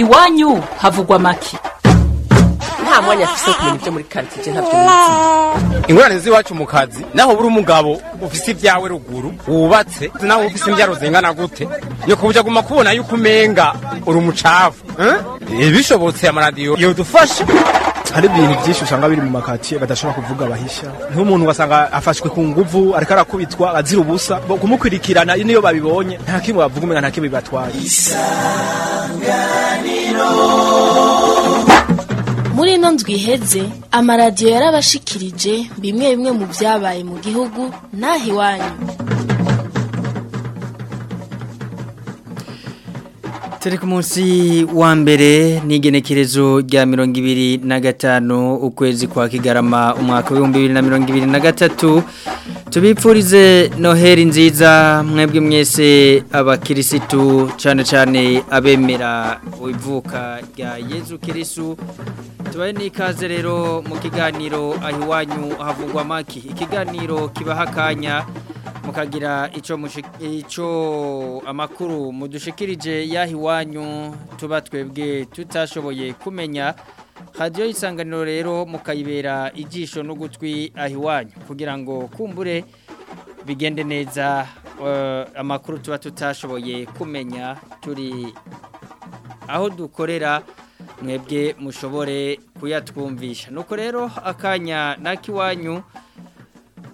iwanyu havugwa make. Nta mwanya afise wo kumenya ibyo muri karitsiye ntabyo nizi ingorane z'iwacu mu kazi naho buri umugabo ufise ibyawe ruguru wubatse naho ufise imbyaro zingana gute. Nyoko buja guma kubona yuko umenga uri umucafu eh? bishobotse amaradiyo yodufasha hari ibintu byinshi usanga biri mu makatiye badashobora kuvuga bahisha nk'umuntu ugasanga afashwe ku nguvu ariko arakubitwa azira ubusa. Kumukurikirana niyo babibonye nta kimwe bavuga umenga nta kimwe bibatwaye. Muri ino ndwi iheze amaradiyo yarabashikirije bimwe bimwe mu byabaye mu gihugu n'aho iwanyu. Turi ku munsi wa mbere n'igenekerezo rya mirongo ibiri na gatanu ukwezi kwa kigarama umwaka w'ibihumbi bibiri na mirongo ibiri na gatatu. Tubipfurize noheri nziza mwebwe mwese abakirisitu cyane cyane abemera ivuka rya yezu kirisu tubaye n'ikaze rero mu kiganiro aho iwanyu havugwa amaki ikiganiro kibaha akanya. Mukagira icyo amakuru mudushikirije yaho iwanyu tuba twebwe tutashoboye kumenya. Radiyo y'isanganiro rero mukayibera ijisho n'ugutwi aho iwanyu kugira ngo kumbure bigende neza amakuru tuba tutashoboye kumenya turi aho dukorera mwebwe mushobore kuyatwumvisha. Nuko rero akanya n'ak'iwanyu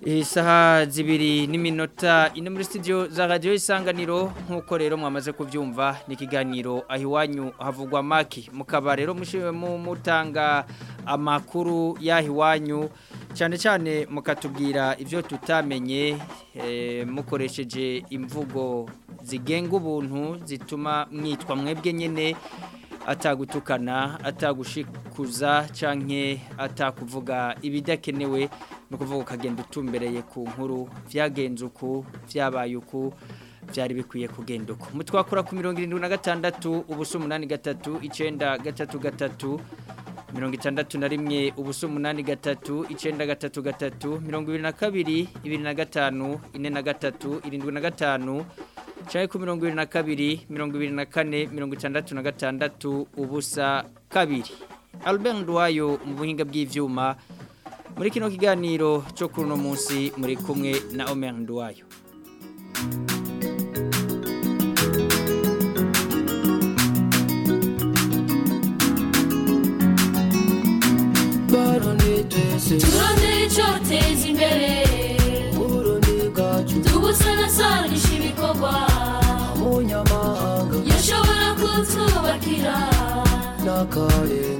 isaha zibiri n'iminota ine muri studio za radiyo isanganiro. Nk'uko rero mwamaze kubyumva ni ikiganiro aho iwanyu havugwa maki mukaba rero mutanga amakuru y'aho iwanyu. Cyane cyane mukatubwira ibyo tutamenye mukoresheje imvugo zigenga ubuntu zituma mwitwa mwebwe nyine atagutukana atagushikuza canke atakuvuga ibidakenewe. No kuvuga ukagenda utumbereye ku nkuru vyagenze uku vyabaye uku vyari bikwiye kugenda uko mutwakura ku mirongo irindwi na gatandatu ubusa umunani gatatu icenda gatatu gatatu mirongo itandatu na rimwe ubusa umunani gatatu icenda gatatu gatatu mirongo ibiri na kabiri ibiri na gatanu ine na gatatu irindwi na gatanu cyane ku mirongo ibiri na kabiri mirongo ibiri na kane mirongo itandatu na gatandatu ubusa kabiri. Albert Ndwayo mu buhinga bw'ivyuma muri kino kiganiro cyo kuri uno munsi muri kumwe na Omer Ndwayo turondere icyoteza imbere tubusanasanisha ibikorwa yashobora kutwubakira ubuntu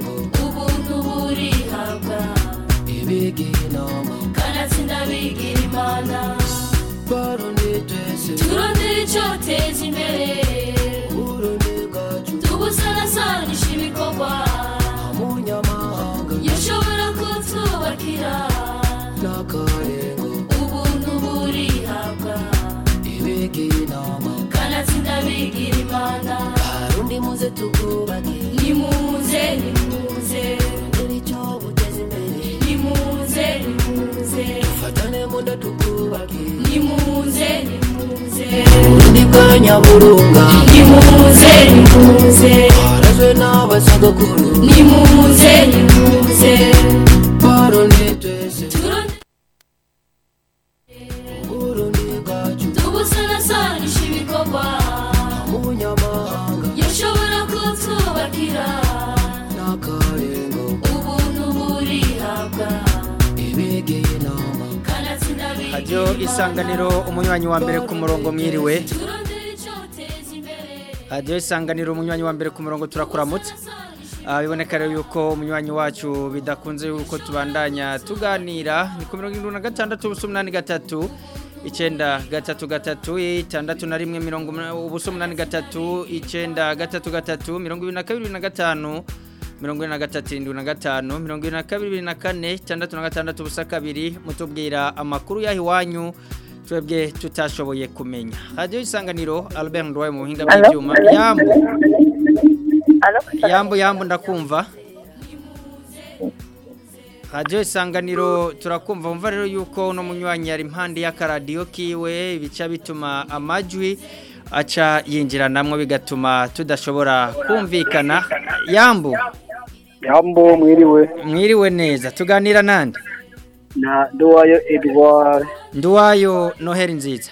kanatsinda bigira imana turondere icyoteza imbere tubusanasanisha ibikorwa yashobora kutwubakira ubuntu burihabwa kanatsinda bigira imana Harundi muze tukubake nyaburunga. Nimuze nimuze. Harazwe n'abasogokuru nimuze nimuze. Barundi twese Turonde- Burundi bwacu. Tubusanasanisha ibikorwa. Umunyamahanga. Yashobora kutwubakira n'akarengo. Ubuntu burihabwa. Ibigiye inama kanatsinda Radio isanganiro umunywanyi wa mbere ku murongo mwiriwe. Imbere Radio isanganiro umunywanyi wa mbere ku murongo turakuramutse. Ah, biboneka rero yuko umunywanyi wacu bidakunze yuko tubandanya. Tuganira ni ku mirongo irindwi na gatandatu ubusa umunani gatatu icyenda gatatu gatatu itandatu na rimwe mirongo ubusa umunani gatatu icyenda gatatu gatatu mirongo ibiri na kabiri na gatanu mirongo ine na gatatu irindwi na gatanu mirongo irindwi na kabiri na kane itandatu na gatandatu ubusa kabiri. Mutubwira amakuru y'aho iwanyu. Twebwe tutashoboye kumenya. Radiyo isanganiro albert ndwaye mu buhinga bw'ibyuma. Yambu. Yambu yambu ndakumva. Radiyo isanganiro turakumva. Mva rero yuko uno munywanyi yari impande y'akaradiyo kiwe bica bituma amajwi aca yinjira namwe bigatuma tudashobora kumvikana. Yambu. Yambo mwiriwe. Mwiriwe neza. Tuganira nande? Na Nduwayo Edouard nduwayo noheri nziza.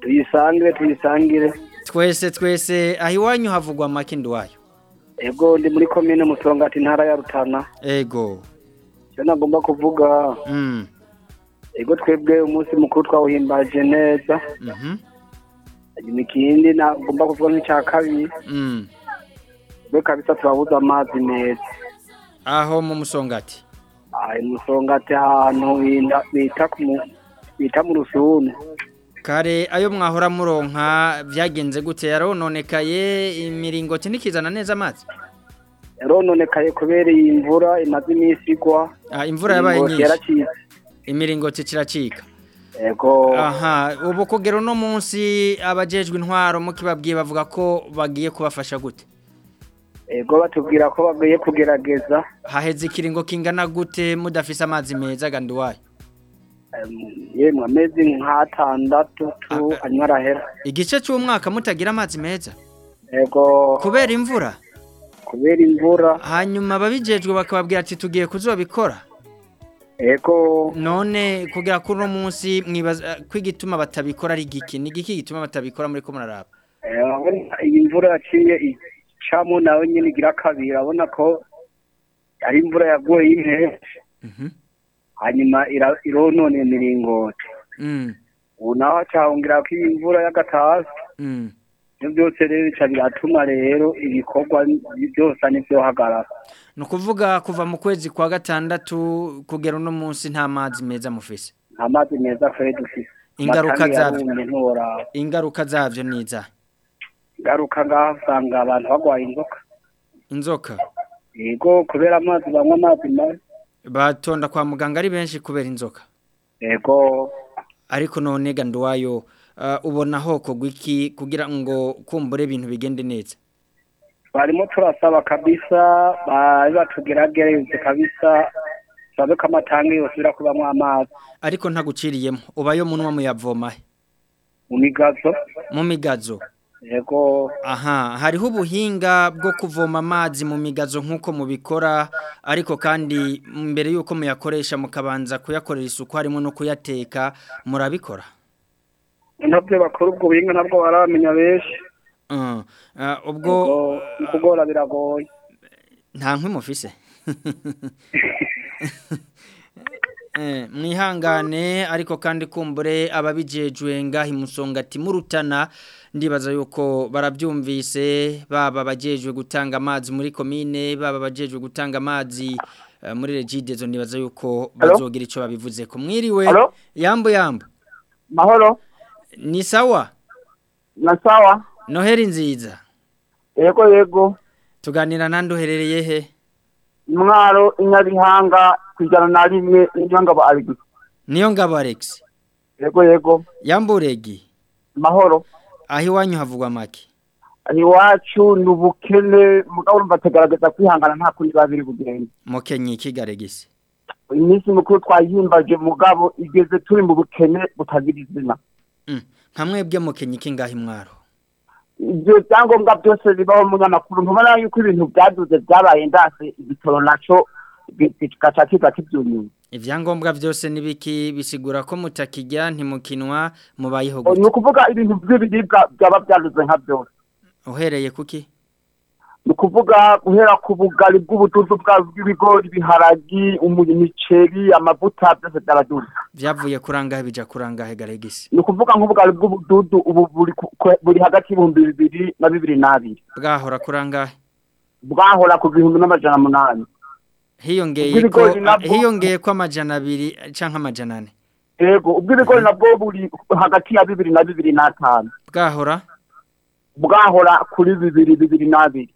Tuyisangire tuyisangire. Twese twese aho iwanyu havugwa make nduwayo? Ego ndi muri komine Musongati ntara ya Rutana. Ego. Cyo nagomba kuvuga. Mm. ego twebwe umunsi mukuru twawuhimbaje neza. Mhm. Hanyuma ikindi nagomba kuvuga nk'icya kabiri. Mm. twe kabisa turabuze amazi meza. Aho mu musongati. Ayi Musongati ahantu bita mu- rusunu kare ayo mwahora muronka byagenze gute? Yarononekaye imiringoti ntikizana neza amazi? Yarononekaye kubera iyi mvura imaze iminsi igwa. Ah, imvura yabaye nyinshi. imiringoti kiracika? Ego. Aha ubu kugera uno munsi abajejwe intwaro mukibabwiye bavuga ko bagiye kubafasha gute? Ego batubwira ko bagiye kugerageza. Haheze ikiringo kingana gute mudafise amazi meza em, yemwe amezi nk'atandatu tu hanyuma arahera. Igice cy'umwaka mutagira amazi meza? Ego kubera imvura? Kubera imvura. Hanyuma ababijejwe bakababwira ati tugiye kuzobikora. Ego none kugira kuri uno munsi mwibaza ko igituma batabikora ari igiki ni igiki gituma batabikora muri ko muraraba? Eh, iyi mvura yaciye icamo nawe nyine igira kabiri urabona ko ari imvura yaguye y'impeshi. Mhm. hanyuma ironona imiringoti. Mm, ubu naho hacahungira ko iyi mvura y'agatasi mm. ibyo byose rero bica biratuma rero ibikorwa byose n'ibyohagarara ni ukuvuga kuva mu kwezi kwa gatandatu kugera uno munsi nta mazi meza mufise. Nta mazi meza twari dufise Ingaruka zabyo. ingaruka zabyo ni izahe ingaruka ngaho usanga abantu barwaye inzoka. Inzoka? Yego kubera amazi banywa amazi mabi. Batonda kwa muganga ari benshi kubera inzoka? Yego. Ariko none ganduwayo uh, ubona hoko gwiki kugira ngo kumbure ibintu bigende neza? Barimo turasaba kabisa bari batugerageze kabisa turabe ko amatangi yosubira kubamwo amazi. Ariko ntaguciriyemo ubayo munwa muyavoma mu migazo. Mu migazo. Yego. Aha hariho ubuhinga bwo kuvoma amazi mu migazo nk'uko mubikora ariko kandi mbere y'uko muyakoresha mukabanza kuyakorera isuku harimo no kuyateka murabikora? Ntabyo bakora ubwo buhinga ntabwo baramenya benshi. Uh, uh, ubwo kugora biragoye. Nta nkwi mufise. Eh, mwihangane ariko kandi kumbure ababijejwe ngahi musongati murutana ndibaza yuko barabyumvise baba bajejwe gutanga amazi muri komine baba bajejwe gutanga amazi eh, muri regidezo ndibaza yuko bazogira ico babivuze. Ko mwiriwe Alo? yambo yambo. Mahoro? Ni sawa? Na sawa. Noheri nziza. Yego yego. Tuganira nande uherereye he? Mwaro inyabihanga kwijana na rimwe niyo ngabo arigwi niyo ngabo Alex. Yego yego. Yamburegi mahoro. Aho iwanyu havugwa make? Iwacu ni ubukene mugabo urumva tugaragaza kwihangana nta kundi biba biri bugende. Mukenyi kigaregise iminsi mikuru twayihimbaje mugabo igeze turi mu bukene butagira izina. Nka mwebwe mukenyi kingahe mwaro ibyo byangombwa byose bibaho mu nyamakuru ntubona yuko ibintu byaduze byabaye ndase igitoro naco gaca kiza kibyuriye ivyangombwa byose nibiki bisigura ko mutakijya ntimukinwa mubayeho ni gute ukuvuga ibintu by'ibiribwa byaba byaduze nka byose. Uhereye kuki ni ukuvuga guhera ku bugari bw'ubududu bwa- bw'ibigori ibiharagi imiceri amavuta byose byaraduze vyavuye kurangahe bija kurangahe garegise ni ukuvuga nk'ubugari bw'ubududu ubu buri hagati y'ibihumbi bibiri na bibiri n'abiri. Bwahora kurangahe? Bwahora ku gihumbi n'amajana munani. Hiyongeye ko kwa hiyongeye ko amajana abiri canke amajana ane. Yego ubw'ibigori nabwo buri hagati ya bibiri na bibiri n'atanu. Bwahora? Bwahora kuri bibiri bibiri n'abiri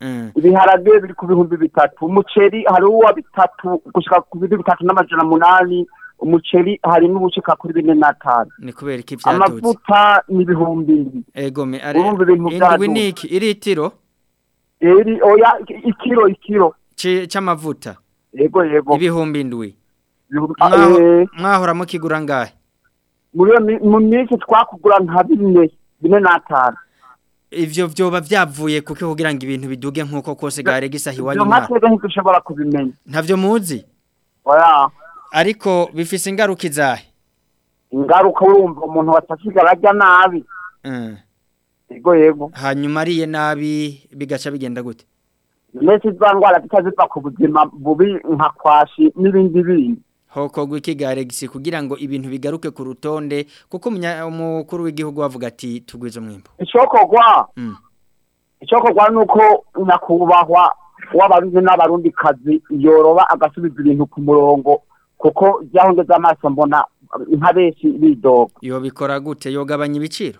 Mm. ibiharage biri ku bihumbi bitatu. Umuceri hari uwa bitatu gushika ku bihumbi bitatu n'amajana munani. Umuceri hari n'ubushika kuri bine n'atanu. Ni kubera iki vyaduze amavuta ni ibihumbi indwi egome ari indwi niki iritiro? Iri oya ikiro ikiro c'amavuta yego yego ibihumbi indwi Ibihumbi- Mwaho- eh, mwahora mukigura ngahe? Mu minsi twakugura nka bine bine n'atanu ivyo vyoba vyavuye kuko kugira ngo ibintu biduge nk'uko kose gare gisaha iwanyu ibyo ntavyo muzi? Oya. Ariko bifise ingaruka izahe? Ingaruka urumva umuntu watasigaye arya nabi. Mm. yego yego. Hanyuma ariye nabi bigaca bigenda gute? Mbese za ndwara zitaziva ku buzima bubi nka kwashi n'ibindi bindi. Hokogwa ikigare gisi kugira ngo ibintu bigaruke ku rutonde kuko umukuru w'igihugu wavuga ati tugwize umwimbo. Icyokorwa Mm. icyokorwa ni uko nyakubahwa w'abarundi n'abarundikazi yoroba agasubiza ibintu ku murongo kuko byahongeze amaso mbona nka benshi bidoga. Yobikora gute? Yogabanya ibiciro?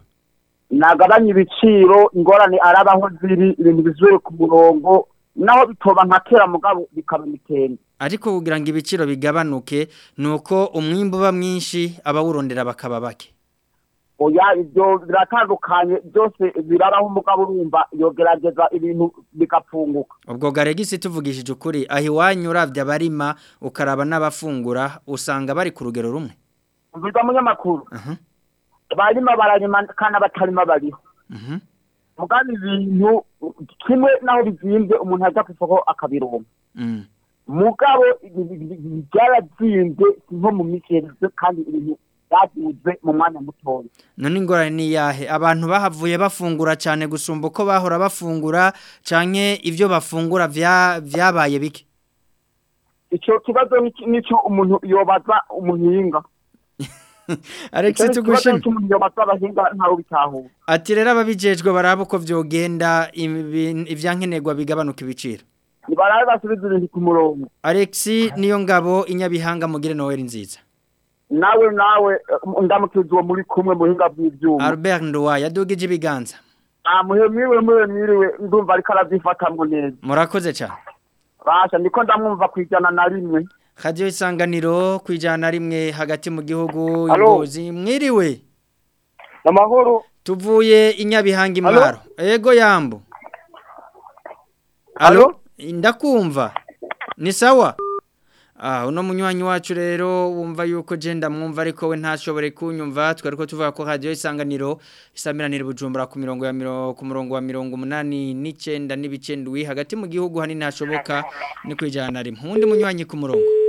Nagabanya ibiciro ingorane arabaho ziri ibintu bizure ku murongo naho bitoba nka kera mugabo bikaba mitende ariko kugira ngo ibiciro bigabanuke nuko umwimbo uba mwinshi abawurondera bakaba bake. Oya ibyo biratandukanye byose birabaho umugabo urumva yogerageza ibintu bigapfunguka. Ubwo garegisi tuvugishije ukuri aho iwanyu urabye abarima ukaraba n'abafungura usanga bari ku rugero rumwe. Mbiza munyamakuru. Barima bararima kandi abatarima bariho. Mugabo ibintu kimwe naho bizimbye umuntu ajya ku isoko akabironka Mm. mugabo si nko mu yaheze kandi ibintu byaduze mu mwanya mutoya. None ingorane ni iyahe abantu bahavuye bafungura cyane gusumba uko bahora bafungura canke ibyo bafungura vyabaye bike? Icyo kibazo ni ki- ni cyo umuntu yobaza umuhinga. Alex tugushimye ati rero ababijejwe baraba uko vyogenda ivyankenerwa bigabanuka ibiciro. Nibarabe basubiza ibintu ku murongo. Alex niyo ngabo inyabihanga mugire Noel nziza. Nawe nawe ndamukiza uwo muri kumwe muhinga bw'ibyuma. Albert Nduwa yadugije ibiganza. Amuhe mwiriwe mwiriwe mwiriwe ndumva ariko arabyifatamwo neza murakoze cyane basha ndiko ndamwumva ku ijana na rimwe. Radio isanganiro kwijana rimwe hagati mu gihugu ingozi mwiriwe. Amahoro. Tuvuye inyabihanga imwaro ego yambo. Alo ndakumva. Ni sawa? Ah uno munywanyi wacu rero wumva yuko je ndamwumva ariko we ntashobore kunyumva. Twariko tuvuga ko radio isanganiro isamiranire bujumbura ku mirongo ya ku murongo wa mirongo umunani n'icenda n'ibicendwi hagati mu gihugu hanini hashoboka ni kwijana rimwe. Undi munywanyi ku murongo.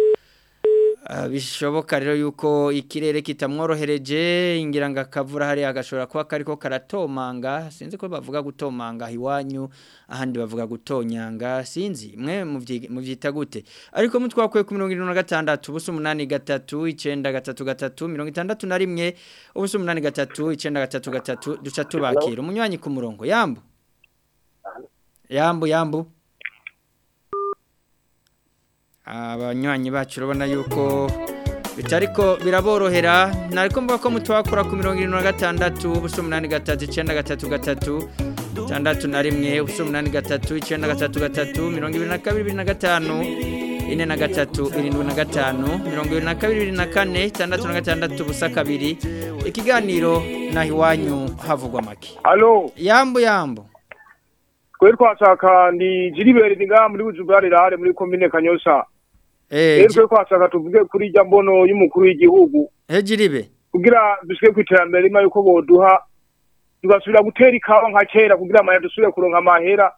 Bishoboka rero yuko ikirere kitamworohereje ingira ngo akavura hari agashobora kuba kariko karatomanga. Sinzi ko bavuga gutomanga iwanyu ahandi bavuga gutonyanga. Sinzi mwe muvyita gute? Ariko mutwakwe ku 76 ubuso 8 gatatu 9 gatatu gatatu 61 ubuso 8 gatatu 9 gatatu gatatu duca tubakira. Umunywanyi ku murongo yambu? Yambu yambu? Abanywanyi bacu urabona yuko bitariko biraborohera. Nariko mvuga ko mutwakura ku mirongo irindwi na gatandatu ubuso umunani gatatu icyenda gatatu gatatu itandatu na rimwe ubuso umunani gatatu icyenda gatatu gatatu mirongo ibiri na kabiri bibiri na gatanu ine na gatatu irindwi na gatanu mirongo ibiri na kabiri bibiri na kane itandatu na gatandatu ubusa kabiri. Ikiganiro naho iwanyu havugwa make. Yambu yambu twe twashaka ndi jiribere ndi ngaha muri bujumbura rirare muri komine kanyosha eh rero twe twashaka tuvuge kuri irya mbono y'umukuru w'igihugu. Hejiribe kugira dushike ku iterambere rima yuko boduha tugasubira gutera ikawa nka kera kugira amahera dusubire kuronka amahera.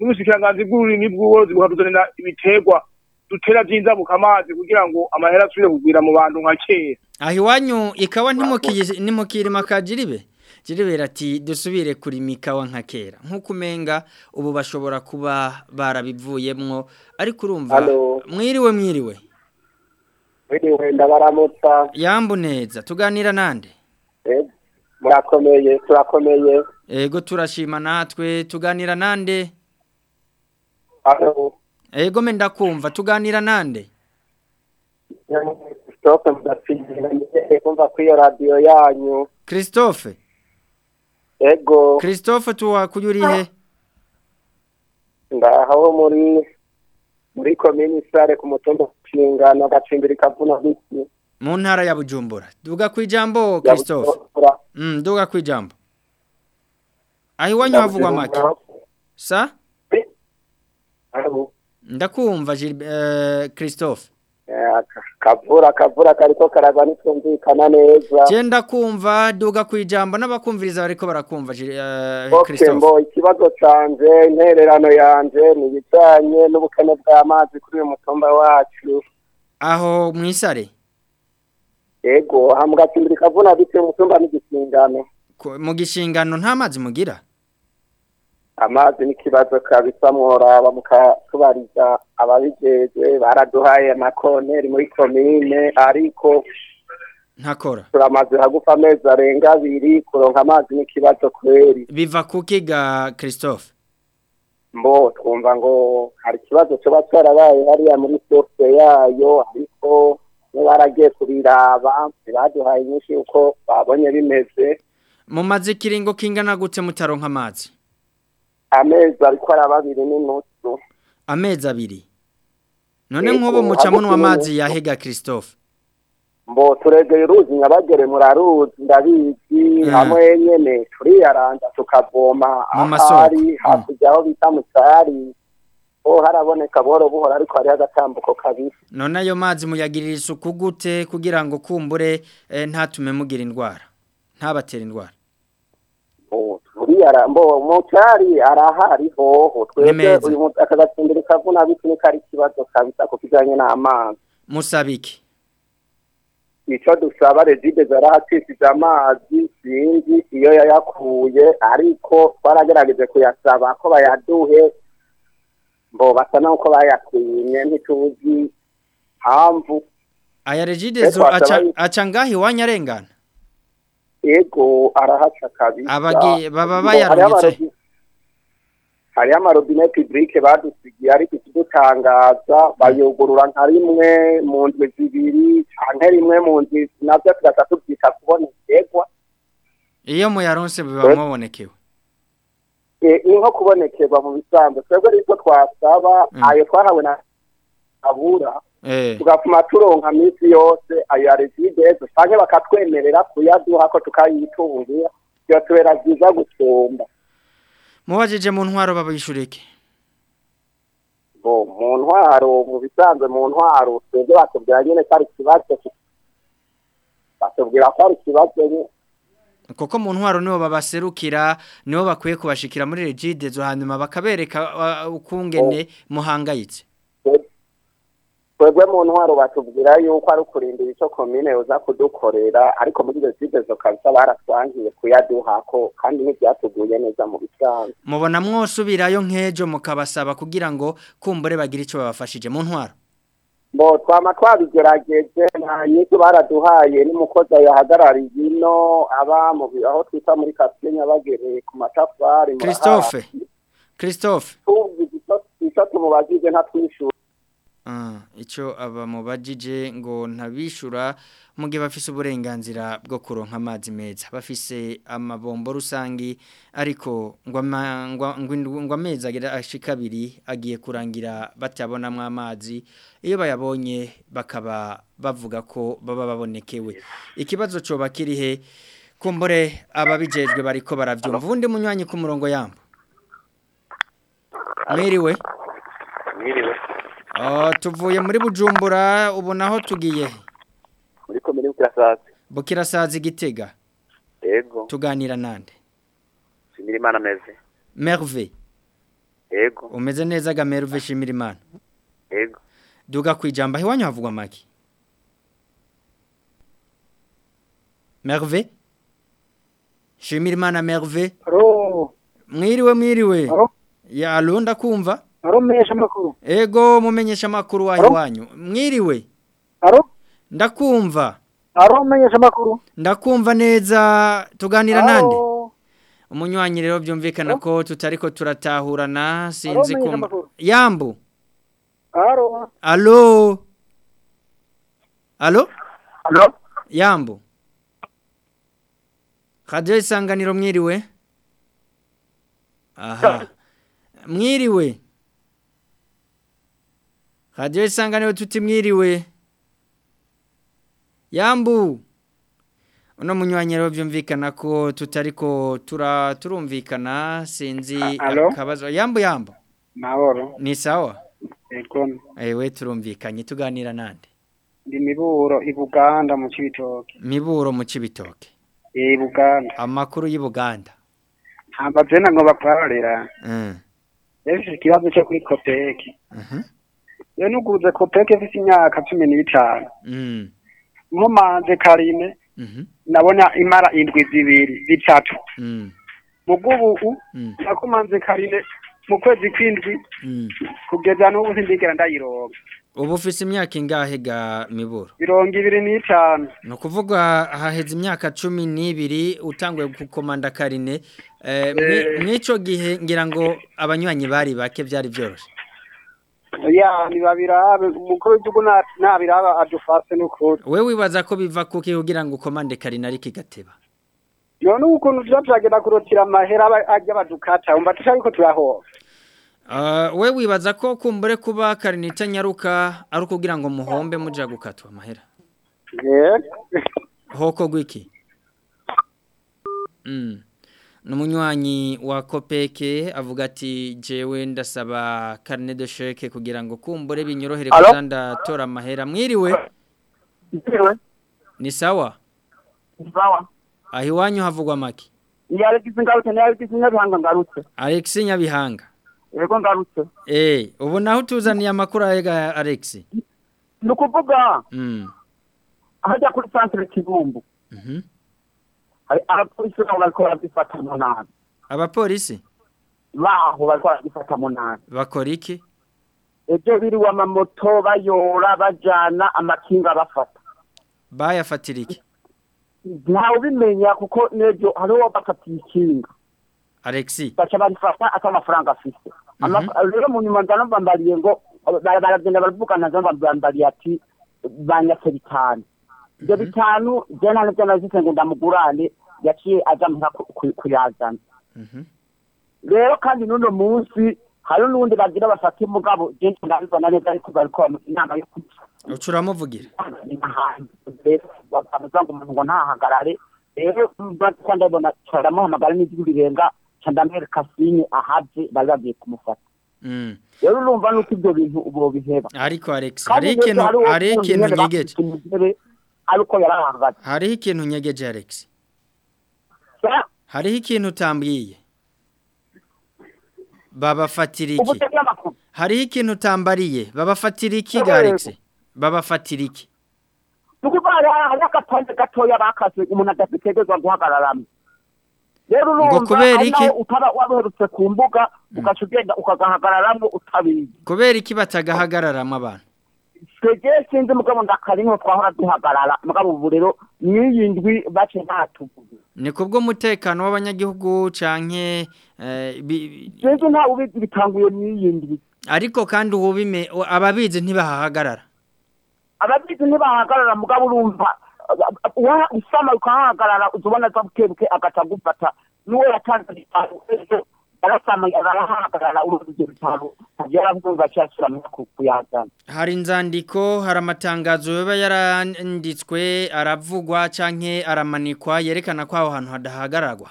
N'ubushikiranganzi bw'ururimi bw'uburozi bukatuzanira ibiterwa dutera vy'inzabuka amazi kugira ngo amahera asubire kugwira mu bantu nka kera. Aho iwanyu ikawa ntimukirima kajiribe jiribera ati dusubire kurima ikawa nka kera. Nk'uko umenga ubu bashobora kuba barabivuyemwo ariko urumva mwiriwe mwiriwe. Mwiriwe ndabaramutsa. Yambu neza tuganira nande? Eh, murakomeye turakomeye. Ego turashima natwe tuganira nande? Ego me ndakumva tuganira nande? Christophe ngiye kumva kuri iyo radiyo yanyu. Christophe. Ego. Christophe tuwakuyurihe ndaho muri muri komini sare ku mutumba nshingano agacimbira ikavuna biki mu ntara ya Bujumbura. Duga kwijambo Christophe mm duga kwijambo aho iwanyu havugwa make sa? Ndakumva Gilb- eh, Christophe akavura akavura kariko karagwa ntitwumvikana neza. Genda kumva duga ku ijambo n'abakumviriza bariko barakumva eh, Christophe. ikibazo canje intererano yanje ni ibijanye n'ubukene bw'amazi kuri uyu mutumba wacu. Aho mwisare? Ego hamugatsimbira ikavuna bitewe umutumba n'igisingano Ko- mu gishingano nta mazi mugira? Amazi n'ikibazo kabisa mworaba mukatubariza ababijejwe baraduhaye amakonteri muri komine ariko ntakora. turamaze hagufa amezi arenga abiri kuronka amazi n'ikibazo kweri biva kuki ga Christophe? Mbo twumva ngo hari ikibazo coba cyarabaye hariya muri source yayo ariko baragiye kubiraba ntibaduhaye nyinshi yuko babonye bimeze. Mu mazi kiringo kingana gute mutaronka amazi? Amezi ariko araba abiri n'inusu amezi abiri. None nk'ubu muca ahubwo munwa kimwe- amazi yahega Christophe. Mbo turegeye uruzi nyabagere muraruzi ndabizi Mm. hamwe nyene turiyaranja tukavoma ahari hakurya aho bita mu cyari ho haraboneka buhoro buhoro ariko hariho agatambuko kabisa none ayo mazi muyagirira isuku gute kugira ngo kumbure eh, ntatume mugira indwara? Ntabatera indwara. Mu cyari arahari hoho twebwe uyu mu- aka gatsindiri kavuna biti niko ari ikibazo kabisa ku kijanye n'amazi. Musabiki. Icyo dusaba regide zarahatishije amazi sinzi iyo yayakuye ariko twaragerageje kuyasaba ko bayaduhe mbo basa n'uko bayakwimye ntituzi mpamvu. Aya regidezo Eko, aca ngaho iwanyu arengana ego arahaca kabisa Abagi- baba Mbo, bayarungitse. hariho amarobi- hariho amarobine publike badusigiye ariko ikidutangaza bayugurura nka rimwe mu ndwi zibiri canke rimwe mu ndwi navyo tugaca tuvyita kubona itegwa iyo muyaronse biba Eh. mubonekewe Eh, ni nko kubonekerwa mu bisanzwe twebwe ariko twasaba Mm. ayo twahawe na abura eh tugapfuma turonka minsi yose ayo ya residence canke bakatwemerera kuyaduha ko tukayitungira. Vyotubera vyiza gusumba. Mubajije mu ntwaro babishurike bo mu ntwaro mu bisanzwe mu ntwaro twebwe batubwira nyene ko ari ikibazo. Ki- batubwira ko ari ikibazo kuko mu ntwaro nibo babaserukira nibo bakwiye kubashikira muri regidezo hanyuma bakabereka uh, ukungene muhangayitse. Twebwe mu ntwaro batubwira yuko ari ukurindira ico komine yoza kudukorera ariko muri residence kabisa baratwangiye kuyaduhako kandi ntivyatuguye neza mu bisanzwe mubona mwosubirayo nk'ejo mukabasaba kugira ngo kumbure bagire ico babafashije mu ntwaro? Bo twama twabigerageje nta nyinshi baraduhaye n'umukozi yahagarariye ino aba mu aho twita muri kasiye nyabagere ku matafari Christophe. Christophe. Ico tumubajije ntatwishyura Ah, ico aba mubajije ngo ntabishura mu gihe bafise uburenganzira bwo kuronka amazi meza. Bafise amabombo rusangi ariko ngo amezi ashika abiri agiye kurangira batabonamwo amazi iyo bayabonye bakaba bavuga ko baba babonekewe. Ikibazo coba kirihe kumbure ababijejwe bariko baravyumva. Ubundi munywanyi ku murongo yambo mwiriwe. Tuvuye muri Bujumbura ubu naho tugiye? Muri komine bukirasazi. Bukirasazi Gitega. Yego. Tuganira nande? Shimira imana ameze. Merve. Yego. Umeze neza ga Merve shimira Imana yego. Duga kwijamba hiwanyu havugwa maki Merve? Shimira Imana Merve mwiriwe mwiriwe. Alo? ya alo ndakumva. Aro makuru. ego mumenyesha makuru wanyu mwiriwe. Aro, ndakumva. Aro menyesha makuru. ndakumva neza. Tuganira nande? Umunywanyi rero byumvikana ko tutariko turatahurana sinzi makuru. yambu. Aro, alo. Alo? Alo. yambu. Radio isanganiro mwiriwe? Aha. Mwiriwe. Radio isanganiro tuti mwiriwe. Yambu uno munywanyi rero byumvikana ko tutariko tura turumvikana sinzi akabazo. Yambu yambu. Ni sawa? Ewe turumvikanye tuganira nande? Ndi miburo i buganda mu cibitoke. Miburo mu cibitoke. I buganda. Amakuru y'i Buganda. Hamba zena ngo bakwarira mm. efise ikibazo cyo kuri kopeke Mhm. Iyo nuguze kopeke ifise imyaka cumi n'itanu Mm. nkomanze karine Mhm. nabona imara indwi zibiri zitatu Mm. mugubu Mm. nakomanze karine mu kwezi kw'indwi kugeza n'ubu sindigera ndayironka ubu ufise imyaka ingahe ga miburo mirongo ibiri n'itanu ni ukuvuga haheze imyaka cumi n'ibiri utanguye gukomanda karine eh, Eh. mw'ico gihe ngira ngo abanywanyi bari bake byari byoroshye ya ntibabirabe umukuru w'igihugu na- nabiraba adufase n'ukuri. We wibaza ko biva kuki kugira ngo ukomande karine ariko igateba none ukuntu tuza turagenda kurotira amahera ajya badukata umva tutariko turahoha Uh, we wibaza ko kumbure kuba karine itanyaruka ari ukugira ngo muhombe muja gukatwa amahera? Hoko gwiki? Mm. Numunywanyi wa Kopeke avuga ati jewe ndasaba carnet de chèque kugira ngo kumbure binyorohere Alo? kuzanda tora amahera mwiriwe ni sawa Sawa. aho iwanyu havugwa make Ni Alex ngarutse ni Alex nyabihanga ngarutse. Alex Nyabihanga Yego ngarutse. eh ubu naho tuzaniye amakuru ayega Alex Ni ukuvuga mm hajya kuri centre Kibumbu. Mhm Hari abapolisi nabo bariko barabifata mu nabi. abapolisi Baho bariko barabifata mu nabi. bakora iki Ejo biriwe amamoto bayora bajana amakinga bafata. bayafatira iki Ntawe ubimenya kuko nejo hariho bafatiye ikinga. Alex baca barifata ata amafaranga afise Ama- rero mu nyuma nza bambariye ngo bara- baragenda baravugana nza bambariye ati banyatse bitanu ibyo bitanu je nta nivyo nazise ngo ndamugurane yaciye aja muha ku- ku- kuyazana. Mhm. Rero kandi n'uno munsi hari n'uwundi bagira bafata umugabo je ndabibona neza ariko bariko bamuha inama yo ucuramuvugira ahantu rero bakavuga ngo umuntu ngo ntahagarare rero ko ndabona caramuhamagara n'ijwi rirenga ca ndamwereka sinye ahavye bari bagiye kumufata mm. Rero urumva nuko ibyo bintu ubu biheba ariko Alex. Kandi hari ariko yarahagaze hariho ikintu nyegeje Alex? Hariho ikintu utambwiye? Babafatira iki? Hariho ikintu utambariye? Babafatira iki Alex? Babafatira iki? Nukuvuga hari agapande gatoya bakase umuntu adategerezwa guhagararamo rero urumva utaba waberutse ku mbuga ugaca ugenda ukagahagararamo utabizi. Kubera iki batagahagararamo abantu? Twegeye sinzi mugabo ndakarimwe twahora duhagarara mugabo ubu rero n'iyi ndwi bace ntatuvuze ni kubw'umutekano w'abanyagihugu canke eh, sinzi nta ubizi bitanguye n'iyi ndwi ariko kandi ubime ababizi ntibahahagarara. Ababizi ntibahagarara mugabo urumva usama ukahahagarara uza ubona aza bukebuke agaca agufata. N'uwo yatanze bitanu kuyazana hari inzandiko hari amatangazo yaba yaranditswe aravugwa canke aramanikwa yerekana ko aho hantu hadahagararwa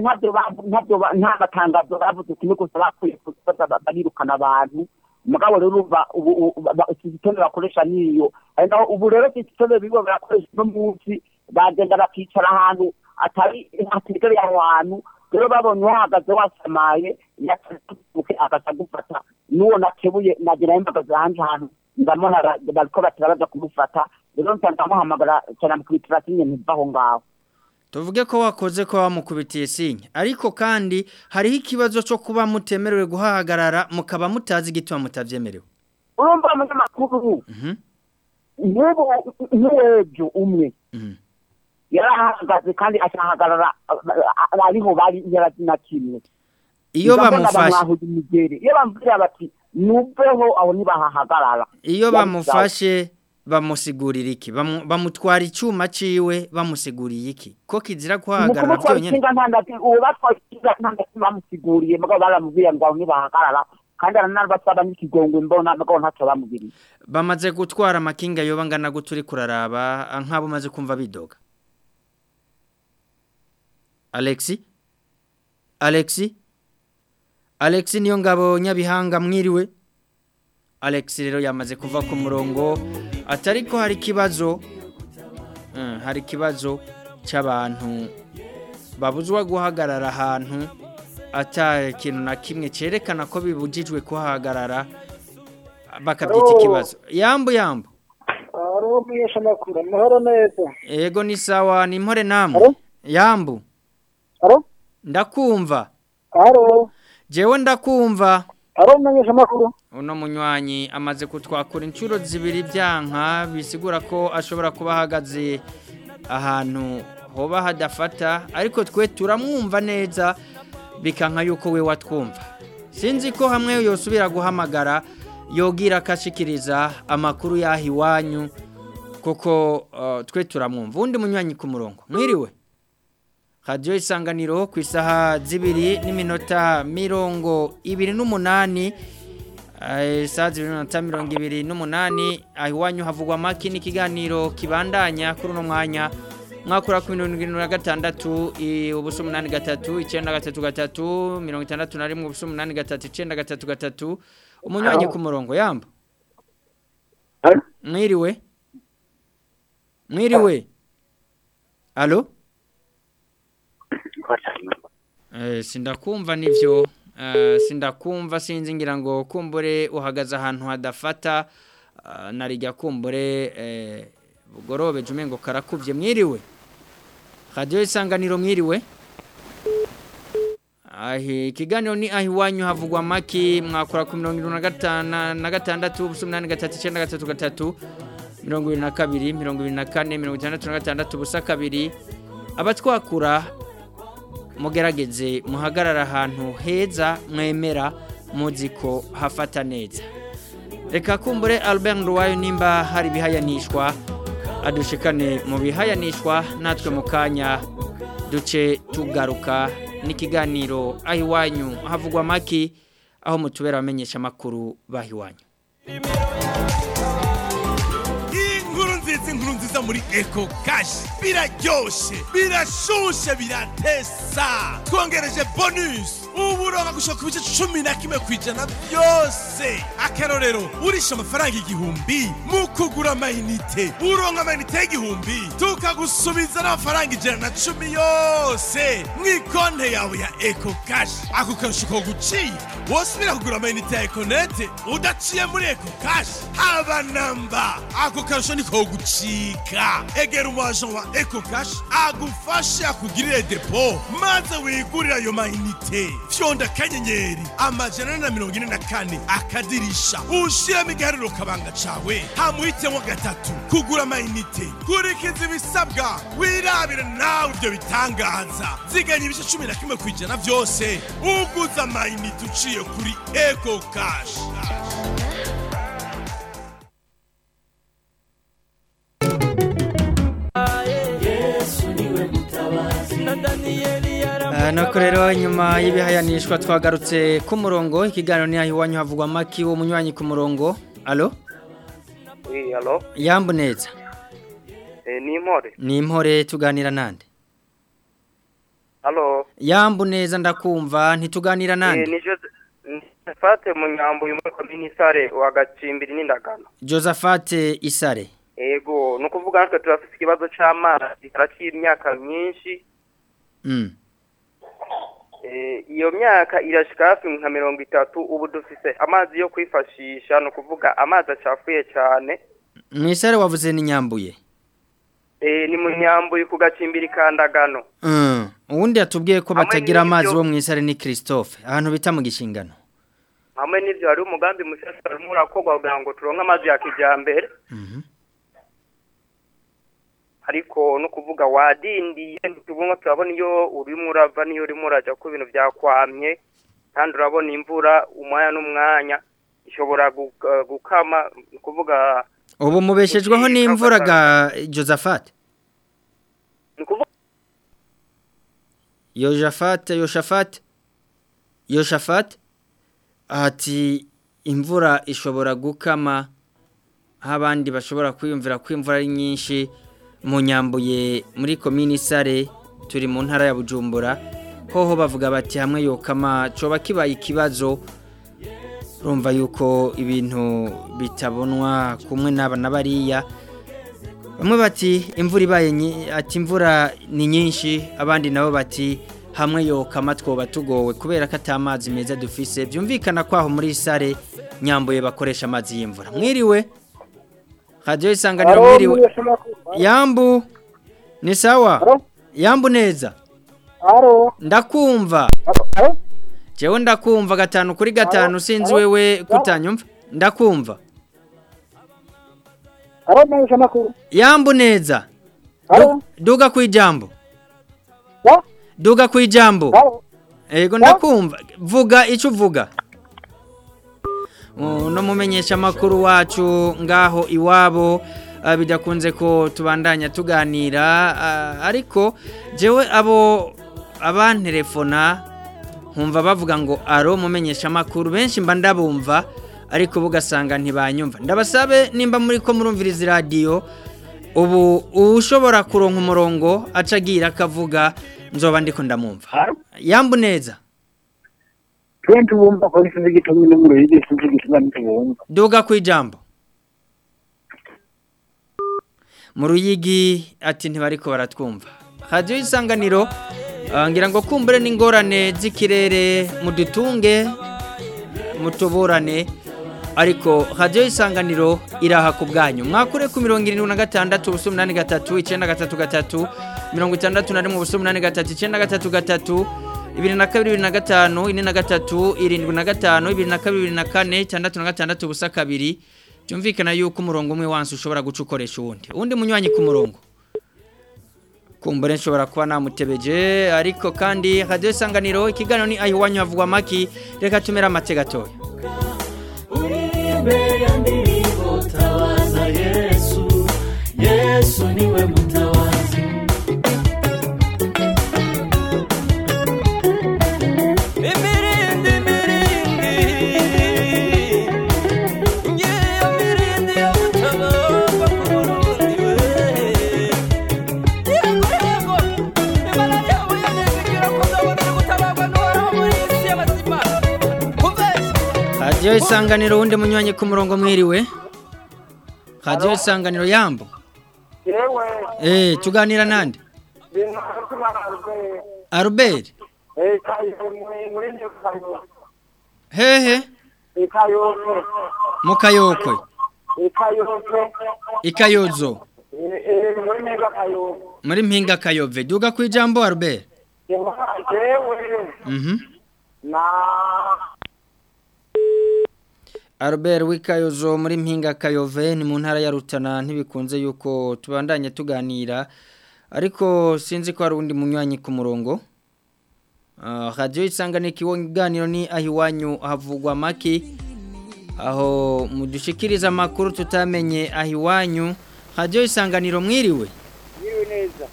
ntabyo ntabyo nta matangazo bavuze kimwe gusa bakwiye kubaza ba- barirukana abantu mugabo rero ubu bakoresha niyo. Ubu rero iki gitone bibo barakoresha uno munsi bagenda bakicara ahantu atari hategereye aho hantu rero babonye uhagaze wasamaye agaca gufata n'uwo nakebuye nagira mpagaze hanze ahantu ndamona ba- bariko batira baza kumufata. Rero nca ndamuhamagara cyane mukubitira sinye ntiva aho ngaho. Tuvuge ko wakoze ko wamukubitiye sinye ariko kandi hariho ikibazo cyo kuba mutemerewe guhahagarara mukaba mutazi igituma mutavyemerewe. Urumva umunyamakuru? Mhm. nk'ubu nk'uwebyo umwe. Mhm. Yarahagaze kandi acahagarara ariho bari yarazina kimwe iyo bamufashe iyo bamubwira bati nuveho aho ntibahahagarara iyo bamufashe bamusigurira iki Bamu- bamutwara icyuma ciwe bamusiguriye iki ko kizira kumutwara byonyine uwo batwaye ikinga ntandatu bamusiguriye mugabo baramubwiye ngo aho ntibahagarara kandi aranabasaba n'ikigongo imbona mugabo ntacyo bamubwiriye bamaze gutwara amakinga yoba angana gute uri kuraraba nk'abo umaze kumva bidoga alexi alexi alexi niyo ngabo nyabihanga mwiriwe alexi rero yamaze kuva ku murongo atari ko hari ikibazo eh, hari ikibazo cy'abantu babuzwa guhagarara ahantu ata kintu na kimwe cyerekana ko bibujijwe kuhahagarara bakabyita Alo. ikibazo yambu yambu Aro mwesha makuru amahoro neza. Ego ni sawa ni mpore namwe. Yambu. Ndakumva. Aro? Jewe ndakumva. Aro mwesha makuru. Uno munywanyi amaze kutwakura inshuro zibiri byanka bisigura ko ashobora kuba ahagaze ahantu hoba hadafata ariko twe turamwumva neza bikanka yuko we watwumva. Sinzi ko hamwe yosubira guhamagara yogira akashikiriza amakuru yaho iwanyu kuko uh, twe turamwumva undi munywanyi ku murongo mwiriwe radiyo isanganiro ku isaha zibiri n'iminota mirongo ibiri n'umunani eh, isaha zibiri n'iminota mirongo ibiri n'umunani. Aho iwanyu havugwa amaki n'ikiganiro kibandanya kuri uno mwanya. Mwakura ku mirongo irindwi na gatandatu ubusa umunani gatatu icyenda gatatu gatatu mirongo itandatu na rimwe ubusa umunani gatatu icyenda gatatu gatatu. Umunywanyi ku murongo yamba. Mwiriwe? Mwiriwe? Alo Eh, sindakumva nivyo. Eh, sindakumva sinzi ngira ngo kumbure uhagaze ahantu hadafata uh, narijya kumbure eh, bugorobe jume ngo karakuvye. Mwiriwe? Radio isanganiro mwiriwe? Ikiganiro ni ahi wanyu havugwa maki mwakora ku mirongo irindwi na gatana na gatandatu ubusa umunani gatatu icyenda gatatu gatatu mirongo ibiri na kabiri mirongo ibiri na kane mirongo itandatu na gatandatu ubusa kabiri. Abatwakura mugerageze muhagarara ahantu heza mwemera muzi ko hafata neza. Reka kumbure Albert Nduwayo nimba hari ibihayanishwa adushikane mu bihayanishwa natwe mu kanya duce tugaruka. N'ikiganiro aho iwanyu havugwa amaki aho mutubera abamenyesha amakuru baho nziza muri eco cash. Biraryoshe birashushe biratesa twongereje bonus. Ubu uronka gushaka ku bice cumi na kimwe ku ijana byose. Akarorero urisha amafaranga igihumbi mu kugura amayinite. Uronka amayinite y'igihumbi tukagusubiza n'amafaranga ijana na cumi yose mu ikonte yawe ya eco cash. Ako karusho ko guciye wosubira kugura amayinite ya econete udaciye muri eco cash. Haba namba ako karusho niko gucika egera umuaje wa eco cash agufashe akugirire depo maze wigurire ayo mayinite. Fyonda akanyenyeri amajana na mirongo ine na kane akadirisha. Ushiramo igiharuro kabanga cawe. Hamuhitemo gatatu kugura amayinite. Kurikiza ibisabwa wirabire nawe ibyo bitangaza. Ziganya ibice cumi na kimwe ku ijana byose uguza amayinite uciye kuri eco cash. Nuko rero nyuma y'ibihayanishwa twagarutse ku murongo ikiganiro ni iwanyu havugwa amaki wo munywanyi ku murongo alo yambu neza Eh, ni impore. ni impore tuganira nande yambu neza ndakumva ntituganira Eh, nande ni Jose ni Fate munyambo yumwe komini sare wa gacimbiri n'indagano. josafate isare Ego, no kuvuga natwe turafite ikibazo c'amazi haraciye imyaka myinshi. Mm. Eh, iyo myaka irashika hafi nka mirongo itatu ubu dufise amazi yo kwifashisha no kuvuga amazi acafuye cyane. mu isare wavuze ni nyambuye Eh, ni munyambo ku gacimbiri kandagano. Mm. uwundi yatubwiye ko batagira amazi n'ibyo- wo mu isare ni christophe ahantu bita mu gishingano Hamwe n'ivyo hari umugambi mushasha urimo urakorwa kugira ngo turonke amazi ya kijambere. Ariko no kuvuga wadindiye ntitubona turabona iyo urimo urava n'iyo urimo urajya ko ibintu byakwamye kandi urabona imvura umwanya n'umwanya ishobora gu- gukama ni ukuvuga ubu mubeshejweho n'imvura ga ukuvuga yoshafate yoshafate yoshafate ati imvura ishobora gukama. Aho abandi bashobora kwiyumvira ko imvura ari nyinshi mu nyambuye muri komini sare turi mu ntara ya bujumbura hoho bavuga bati hamwe yokama coba kibaye ikibazo. Urumva yuko ibintu bitabonwa kumwe n'aba na bariya. Bamwe bati imvura ibaye ati imvura ni nyinshi. Abandi nabo bati hamwe yokama twoba tugowe. Kubera ko atamazi meza dufise byumvikana ko aho muri sare nyambuye bakoresha amazi y'imvura. Mwiriwe radiyo isanganiro mwiriwe yambu ni sawa? Yambu neza? Ndakumva. Jewe ndakumva gatanu kuri gatanu sinzi wewe kutanyumva. Ndakumva. Yambu neza? Duga ku ijambo. Duga ku ijambo. Alo. ego ndakumva. Vuga icyo uvuga. No mumenyesha amakuru wacu ngaho iwabo ah, bidakunze ko tubandanya tuganira ah, ariko jewe abo abantelefona nkumva bavuga ngo aro mumenyesha amakuru benshi mba ndabumva ariko bugasanga ntibanyumva. Ndabasabe nimba muri ko murumviriza radiyo ubu ushobora kuronka umurongo aca agira akavuga nzoba ndiko ndamwumva yambu neza Twenti wumva ko sinzi gitumye n'umuro yige sinzi gitumye n'umuro. duga ku ijambo mu ruyigi ati ntibariko baratwumva. Radiyo y'isanganiro ah, ngira ngo kumbure n'ingorane z'ikirere mudutunge mutuburane ariko radiyo y'isanganiro iraha ku bwanyu. Mwakure ku mirongo irindwi na gatandatu ubusa umunani gatatu icyenda gatatu gatatu mirongo itandatu na rimwe ubusa umunani gatatu icyenda gatatu gatatu. Ibiri na kabiri bibiri na gatanu ine na gatatu irindwi na gatanu ibiri na kabiri bibiri na kane itandatu na gatandatu ubusa kabiri. Byumvikana yuko umurongo umwe wansi ushobora guca ukoresha uwundi. Uwundi munywanyi ku murongo. Kumbure nshobora kuba namutebeje ariko kandi radiyo isanganiro ikiganiro ni ayiwanyu havugwa amaki. Reka tumere amate gatoya. Yesu. Niwe mutabazi isanganiro uwundi munywanyi ku murongo mwiriwe? Radiyo isanganiro yambo. Yewe. eh tuganira nande. Albert. Eh hehe. Eh kayo. mukayokwe Eh kayo. ikayozo Eh eh muri mpinga kayove duga ku ijambo Albert. Yewe. mhm. Na Albert w'ikayozo muri mpinga kayove ni mu ntara ya Rutana. Ntibikunze yuko tubandanye tuganira ariko sinzi ko hari undi munywanyi ku murongo. Ah, radiyo isangane ikiganiro ni aho iwanyu havugwa make aho mudushikiriza amakuru tutamenye aho iwanyu radiyo isanganiro mwiriwe.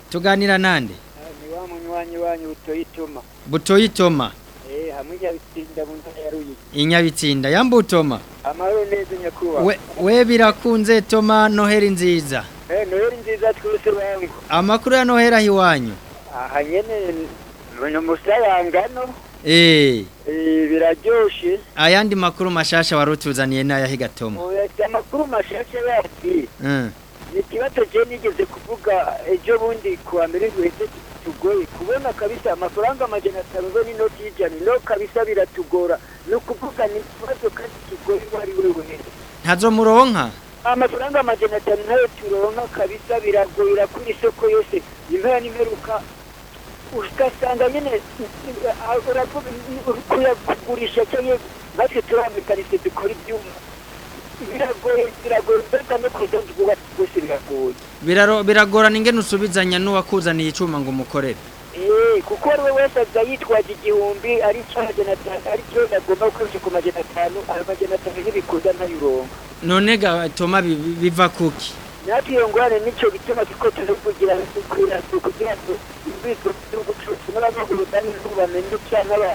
Tuganira nande? Ni wa munywanyi wanyu utoyituma. butoyitoma. Hamwe yabitsinda mu ntara ya Ruyigi. inyabitsinda yambutoma Amahoro neza nyakuba. we, we birakunze toma noheri nziza Eh noheri nziza twese bangu. amakuru ya noheri aho iwanyu Aha nyene ni umusayangano. eh Eh biraryoshe. ayandi makuru mashasha warutuzaniye n'ayahe gatoma Oya amakuru mashasha yati. Mm. Ikibazo je nigeze kuvuga ejo bundi kuwa mbere guheze tugoye. Kubona kabisa amafaranga amajana atanu zo n'inoti y'ijana no kabisa biratugora. Ni ukuvuga ni ikibazo kandi kigoye uwo ari we wese. Ntazo muronka amafaranga amajana atanu na yo turonka kabisa biragoye kuri isoko yose. Impera n'imperuka ugasanga nyine ah, uravuga kuyagurisha cyangwa natwe turambikarise dukora ibyuma. Biragorana ingene usubizanya n'uwakuzaniye icuma ngo umukorere. Eh, kuko we wese aza yitwaje igihumbi ari cyo agomba gukoresha ku majana atanu ayo majana atanu ntibikunda ntayuronka none gatoma bi- bi- biva kuki? Natwe iyo ngorane ni cyo gituma kuko turi kugira kugira ngo by'ubucuruzi n'abanyamaguru bamenye cyane aba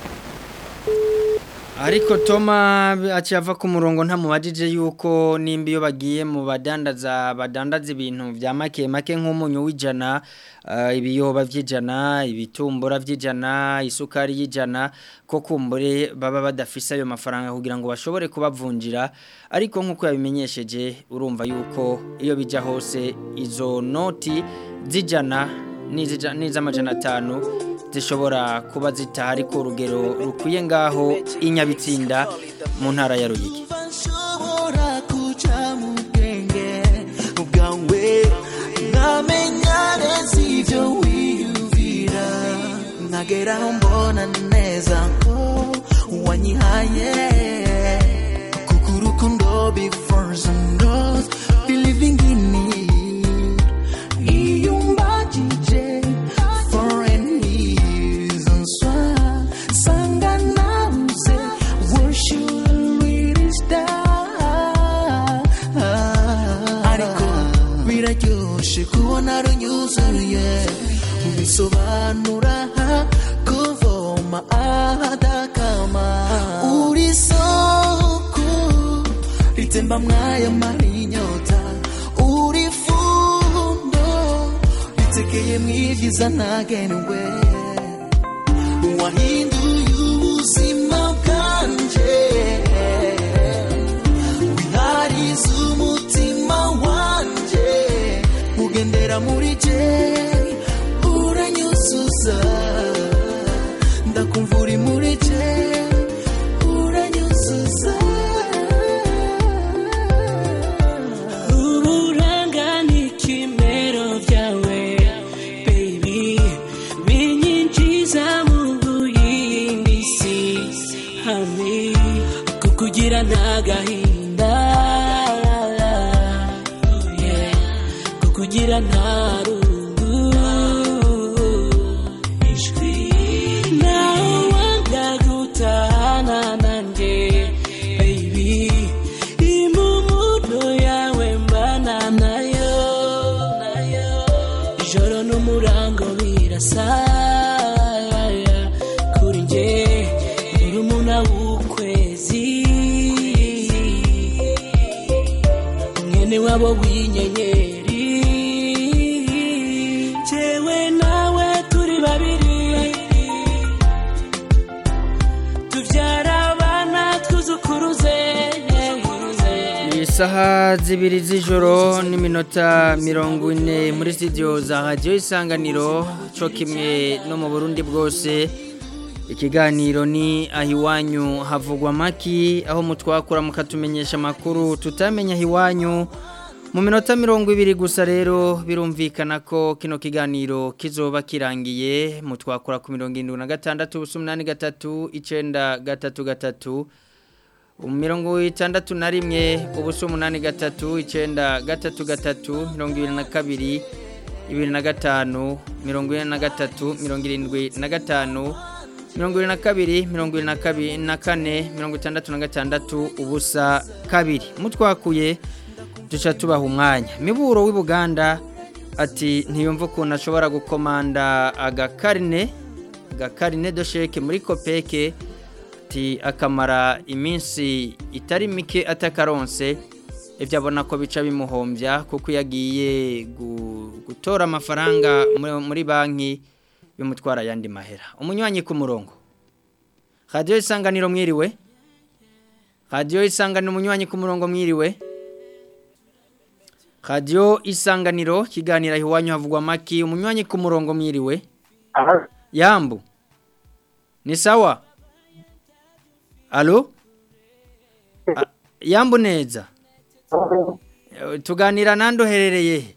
ariko toma aciye ku murongo ntamubajije yuko nimba iyo bagiye mu badandaza badandaza ibintu bya make make nk'umunyu w'ijana eh, ibiyoba by'ijana ibitumbura by'ijana isukari y'ijana ko kumbure baba badafise ayo mafaranga kugira ngo bashobore kubavunjira. Ariko nk'uko yabimenyesheje urumva yuko iyo bijya hose izo noti z'ijana n'iz'amajana atanu zishobora kuba zitahari ku rugero rukwiye ngaho inyabitsinda mu ntara ya Ruyigi. Wanyihaye kuko urukundo before bisobanura kuvoma ahadakama uri soko ritemba mwaya marinyota. Uri fundo ritekeye mwibyiza ntagenewe wahinduye ubuzima bwanje. Wihariza umutima wanje. Ugendera muri je sun. Wabo w'inyenyeri jewe nawe turi babiri. Tubyara abana twuzukuruze. Isaha zibiri z'ijoro n'iminota mirongo ine muri studio za radiyo isanganiro cyo kimwe no mu burundi bwose. Ikiganiro ni aho iwanyu havugwa amaki aho mutwakura mukatumenyesha amakuru tutamenya aho iwanyu mu minota mirongo ibiri gusa rero birumvikana ko kino kiganiro kizoba kirangiye mutwakura ku mirongo irindwi na gatandatu ubusa umunani gatatu icyenda gatatu gatatu mirongo itandatu na rimwe ubusa umunani gatatu icyenda gatatu gatatu mirongo ibiri na kabiri ibiri na gatanu mirongo ine na gatatu mirongo irindwi na gatanu mirongo irindwi na kabiri mirongo irindwi na kabiri na kane mirongo itandatu na gatandatu ubusa kabiri. Mutwakuye duca tubaha umwanya. Miburo w'i Buganda ati ntiyumva ukuntu ashobora gukomanda agakarine agakarine dosheke muri kopeke ati akamara iminsi itari mike atakaronse ibyo abona ko bica bimuhombya kuko iyo agiye gutora amafaranga muri banki bimutwara ayandi mahera. Umunywanyi ku murongo. Radiyo isanganiro mwiriwe? Radiyo isanganiro umunywanyi ku murongo mwiriwe? Radiyo isanganiro kiganira iwanyu havugwa amaki umunywanyi ku murongo mwiriwe. Yambu. Ni sawa? Alo? Yambu neza? Tuganira he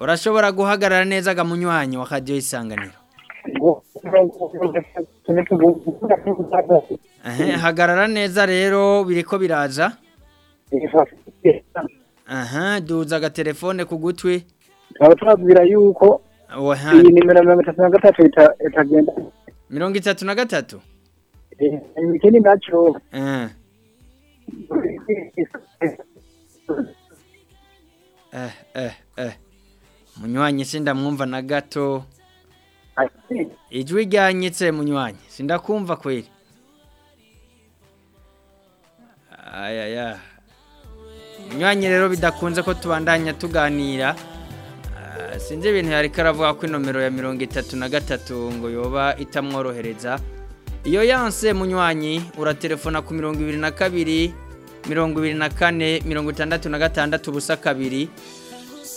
urashobora guhagarara neza agamunywanyi wa radiyo isanganiro. Hagarara neza rero biri ko biraza. Aha duza agatelefone ku gutwi. Tukaba twabwira yuko iyi nimero mirongo itatu na gatatu itagenda. Mirongo itatu na gatatu? Ikindi na cyo eh. Eh eh munywanyi sindamwumva na gato. Ijwi ryanyitse munywanyi sindakumva kweri. Ayaya munywanyi rero bidakunze ko tubandanya tuganira. Ah, sinzi ibintu yari karavuga ko inomero ya mirongo itatu na gatatu ngo yoba itamworohereza. Iyo yanse munywanyi uratelefona ku mirongo ibiri na kabiri mirongo ibiri na kane mirongo itandatu na gatandatu ubusa kabiri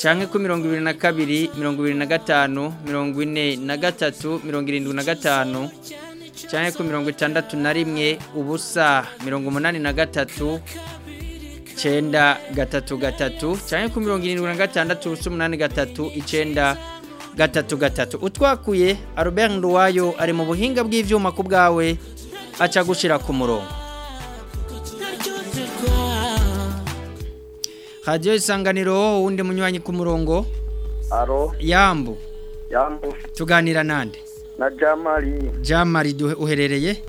canke ku mirongo ibiri na kabiri mirongo ibiri na gatanu mirongo ine na gatatu mirongo irindwi na gatanu canke ku mirongo itandatu na rimwe ubusa mirongo umunani na gatatu icenda gatatu gatatu canke ku mirongo irindwi na gatandatu ubusa umunani gatatu icenda gatatu gatatu. Utwakuye Albert Nduwayo ari mu buhinga bw'ivyuma ku bwawe aca gushira ku murongo. Radio Isanganiro wundi munywanyi ku murongo? Aro, Yambu. Yambu, tuganira nande? Na Jamari duhe uherereye?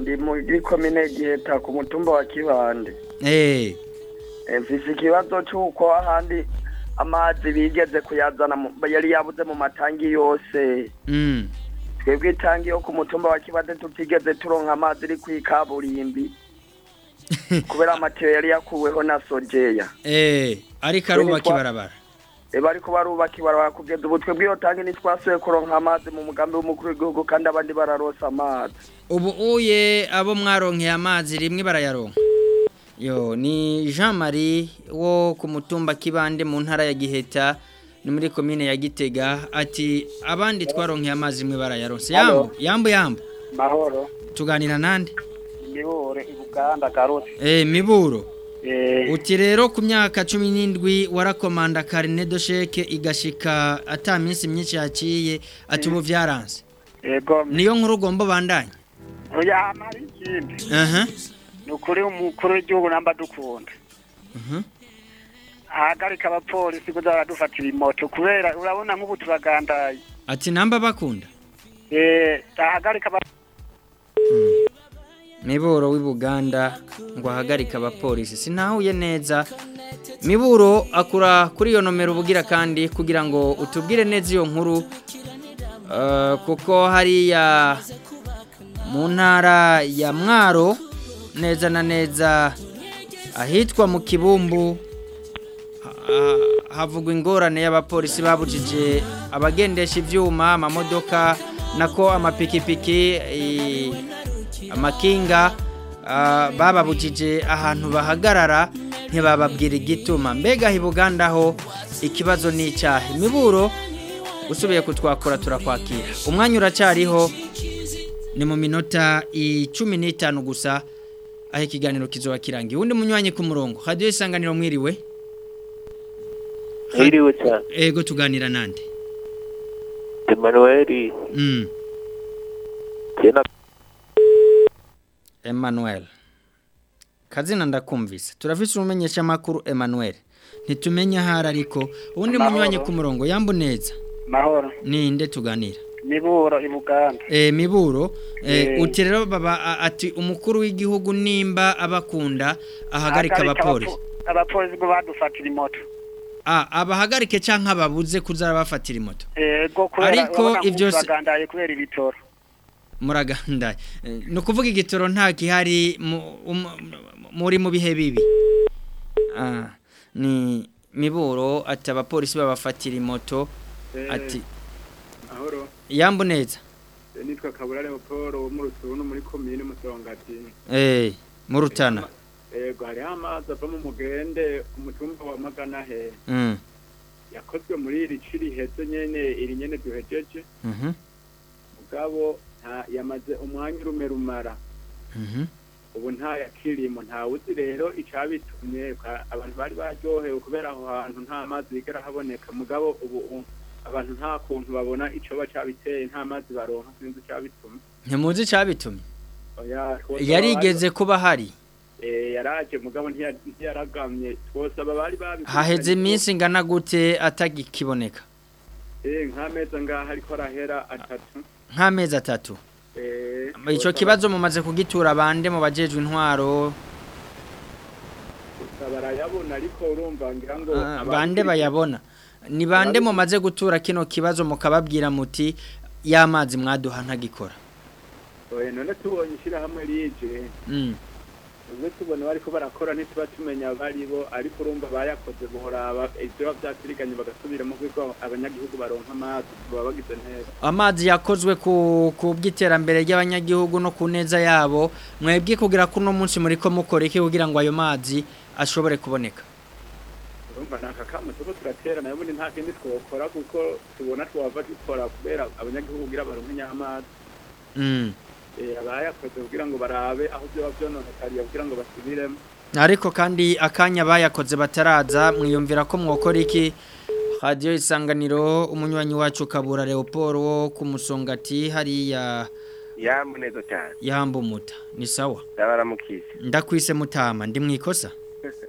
Ndi muri komine Giheta ku mutumba wa Kibande. eh Eh, Mfise ikibazo c'uko ahandi amazi bigeze kuyazana yari yabuze mu matangi yose. mm Twebwe itangi yo ku mutumba wa Kibande tutigeze turonka amazi iri kwikaburimbi. Kubera amatiyo yari yakuweho na sojeya. eh ariko arubaka ibarabara bariko barubaka ibarabara kugeza ubu twebwe iyo tangi ntitwasuye kuronka amazi mu mugambi w'umukuru w'igihugu kandi abandi bararonsa amazi. ubu uye abo mwaronkeye amazi rimwe barayaronka yo ni Jean Marie wo ku mutumba kibande mu ntara ya Giheta ni muri komine ya Gitega ati abandi twaronkeye amazi rimwe barayaronse yambu yambu yambu mahoro. Tuganira nande? Mibore ibuganda garutse eh miburo. Eh uti rero ku myaka cumi n'indwi warakomanda karine dosheke igashika ata minsi myinshi yaciye ati ubu byaranze yego niyo nkuru ugomba bandanye oya mari ikindi. Aha. Ni ukuri umukuru w'igihugu namba dukunda Mhm. ahagarika abapolisi kuza baradufatira imoto kubera urabona nk'ubu turagandaye ati namba bakunda? Eh ahagarika aba miburo w'i Buganda ngo ahagarike abapolisi. Sinahuye neza. Miburo akura kuri iyo nomero ubugira kandi kugira ngo utubwire neza iyo nkuru. Eh, kuko hariya mu ntara ya mwaro neza na neza ahitwa mu kibumbu. Ha- havugwa ingorane y'abapolisi babujije abagendesha ibyuma amamodoka nako amapikipiki amakinga bababujije ahantu bahagarara ntibababwira igituma. Mbega hibuganda ho ikibazo ni icyaha imiburo usubiye kutwakura turakwakira. Umwanya uracyariho ni mu minota icumi n'itanu gusa. Aho ikiganiro kizoba kirangiye uwundi munywanyi ku murongo. Hadiyo isanganiro mwiriwe? Mwiriwe cyane ego tuganira nande? Emmanuel. Mm. Kena Emmanuel. Kazina ndakumvise. Turafise umumenyesha makuru Emmanuel. Ntitumenya ahari ariko Mahoro. munywanyi ku murongo. Yambu neza? Mahoro. Ninde tuganira? Miburo ibuganda eh miburo eh, Eh. uti rero baba ati umukuru w'igihugu nimba abakunda ahagarika abapolisi. abapo- abapolisi ngo badufatira imoto. Ah abahagarike canke ababuze kuza bafatira imoto? Ariko turagandaye kubera ibitoro. Muraganda Eh, ni ukuvuga igitoro nta gihari um- muri mu bihe bibi. Ah ni miburo ati abapolisi babafatira imoto. Ati ahoro yambu neza nitwa kabura leopold wo mu rusunu muri komine musongati eh mu rutana. Yego hariho amazi ava mu mugende ku mutumba wa magana he mm. Yakozwe muri iri ci riheze nyene iri nyene duhejeje. Mhm. Mugabo yamaze umwanya urume rumara mhm. Ubu nta yakirimo nta uzi rero icabitumye. Ka- abantu bari baryohewe kubera aho hantu nta mazi yigera haboneka mugabo ubu abantu nta kuntu babona icoba cabiteye nta mazi baronka sinzi icabitumye ntimuzi cyabitumye twose yarigeze kuba hari Eh, yaraje mugabo ntiya- ntiyaragamye. Twose aba bari babi haheze iminsi ingana gute atagikiboneka? Eh nk'amezi ngaha ariko arahera atatu. Nk'amezi atatu? Eh icyo kibazo mumaze kugitura bande mu bajejwe intwaro. Barayabona ariko urumva ngira ngo Ah, bande bayabona. Ni bande mumaze gutura kino kibazo mukababwira muti y'amazi mwaduha ntagikora. None tubonye ishyirahamwe rije. Mm. ubwo tubona bariko barakora ntituba tumenya abari bo ariko urumva bayakoze buhoraba ivyo biba vyatiriganye bagasubiramo kuko abanyagihugu baronka amazi baba bagize neza. Amazi yakozwe ku ku bw'iterambere ry'abanyagihugu no ku neza yabo. Mwebwe kugira ko uno munsi muri ko mukora iki kugira ngo ayo mazi ashobore kuboneka? Urumva naka kamo tuko turatera na yo ubundi nta kindi twokora kuko tubona twava dukora kubera abanyagihugu kugira baronke nyamazi Mm. eh, abayakoze kugira ngo barabe aho vyoba vyononekariye kugira ngo basubiremo. Ariko kandi akanya bayakoze bataraza mwiyumvira ko mwokora iki? Radiyo isanganiro umunywanyi wacu kabura leopold wo ku musongati hariya. Cyane. Yambumuta. Ni sawa. Ndakwise mutama. Ndi mu ikosa.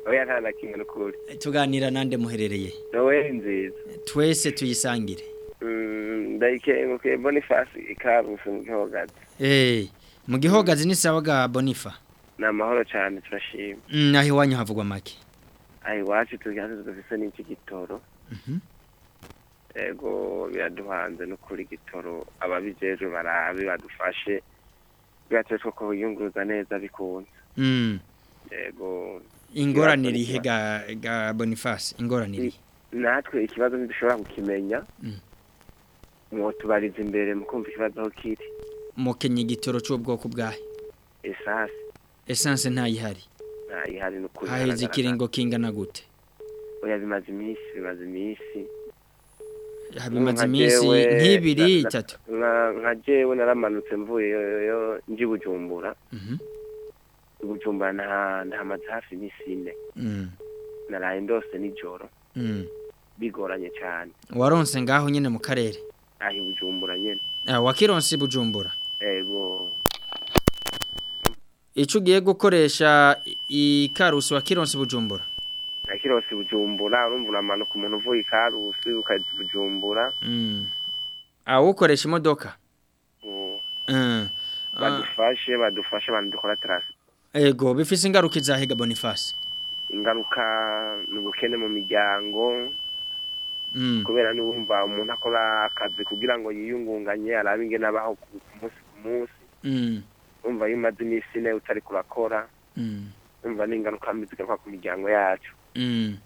Oya nta na kimwe n'ukuri tuganira nande muherereye? Nowe nziza. Twese tuyisangire. Mm, ndayikenguke bonifasi ikarusi mu gihogazi. Eh mu gihogazi ni sawa ga bonifa? Ni amahoro cyane turashima. Mm, naho iwanyu havugwa make? Aho iwacu tugihanze dufise n'iki gitoro. Mhm. ego biraduhanze n'ukuri gitoro. Ababijejwe barabe badufashe. Bigateye two kubiyunguruza neza bikunze. Mm. Ingorane rihe ga boniface? Ingorane rihe? natwe ikibazo ntidushobora kukimenya. Mm. mwotubariza imbere mu kumva ikibazo aho kiri. Mukenye igitoro cy'ubwoko bwahe? Esasi essence ntayihari. Ntayihari n'ukuri. Haheze haragaragara. ikiringo kingana gute? Oya bimaze iminsi bimaze iminsi. Bimaze iminsi nk'ibiri itatu. nka- jewe naramanutse mvuye yo- yo- nji bujumbura. Mhm. bujumbura nta- ndahamaze hafi iminsi ine Mm. naraye ndose nijoro. Mm. bigoranye cyane waronse ngaho nyene mu karere? Aho i bujumbura nyene. Ah, wakironse bujumbura? Ego. Ico ugiye gukoresha ikarusi wakironse bujumbura? Nakirose bujumbura urumva uramanuka umuntu uvuye ikarusi ukaza i bujumbura. Mm. Ah, ukoresha imodoka? Mm. Ah, badufashe badufashe abantu dukora tarasi ego bifise ingaruka izahiga boniface ingaruka ni ubukene mu miryango Mm. kubera n'uwumva umuntu akora akazi kugira ngo yiyungunganye arabe ingene abaho ku munsi ku munsi Mm. umva iminsi ine utari kurakora Mm. umva n'ingaruka mbi zigaruka ku miryango yacu Mm.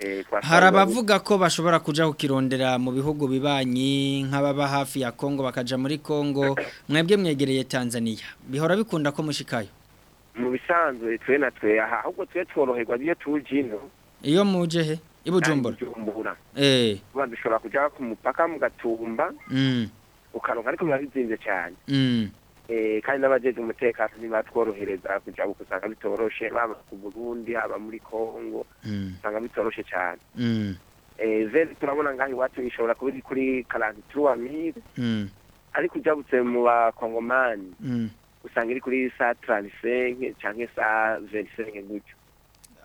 Eh, hari abavuga ko bashobora kuja kukirondera mu bihugu bibanyi nk'ababa hafi ya Kongo bakaja muri Kongo mwebwe mwegereye Tanzania bihora bikunda ko mushikayo mu bisanzwe twe na twe aha ahubwo twe tworoherwa iyo tuje ino. Iyo muje he? Ibujumbura Bujumbura? Eh. Kuba dushobora kuja ku mupaka mu gatumba mm. ukaronka ariko biba bizinze cyane. Mm. Eh, kandi n'abajeje umutekano ntibatworohereza kuja usanga bitoroshe baba ku Burundi haba muri Kongo mm. usanga bitoroshe cyane. Mm. Eh zeri turabona ngaho iwacu ishobora kuba iri kuri 43000 mm. Ariko ujabutse mu bakongomani mm. Usanga iri kuri sa 35 canke sa 25 gutyo.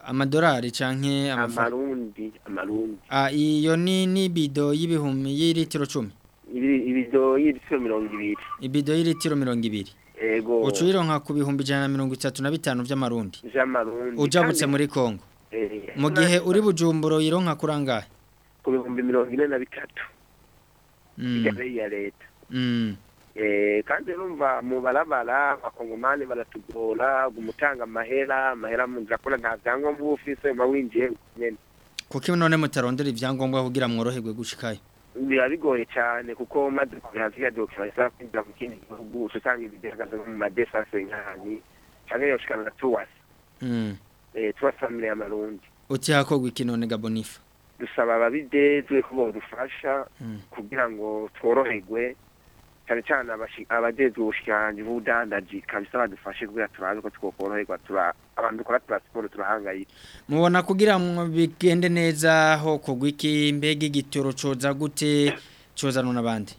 Amadolari amafaranga amarundi amarundi. Ah iyo ni ni bido y'ibihumbi y'ilitiro 10 Ibi- ibido y'ibiciro mirongo ibiri. Ibido y'ilitiro 200 ego. Ucuyironka ku bihumbi 135 vy'amarundi vy'amarundi ujabutse kandi- muri Kongo eh, mu gihe uri bujumburo yironka kurangahe ku bihumbi mirongo ine na bitatu. Mm. ya leta. Mm. Eh, kandi urumva mu barabara abakongomani baratugora gumutanga amahera amahera munzira kubona nta vyangombwa uba ufise uba winjiye nyene. Kuko none mutarondera ivyangombwa kugira mworoherwe gushikayo. Biba bigoye cyane kuko maze kugira ziriya dokima zisaba kwinjira mu kindi gihugu usanga ibigaragaza mu madesase nkani canke yoshikana na tuwasi Mm. eh, tuwasi family y'amarundi uti hakorwa iki none gabonifa dusaba ababijejwe ko bodufasha Mm. kugira ngo tworoherwe cyane cyane abajejwe ubushikiranganji bw'ubudandaji kabisa badufashe kugira turabe ko twokoroherwa tura abantu dukora transport turahangayika mubona kugira ngo bigende neza ho kogwa iki mbega igitoro coza gute cozanwa n'abandi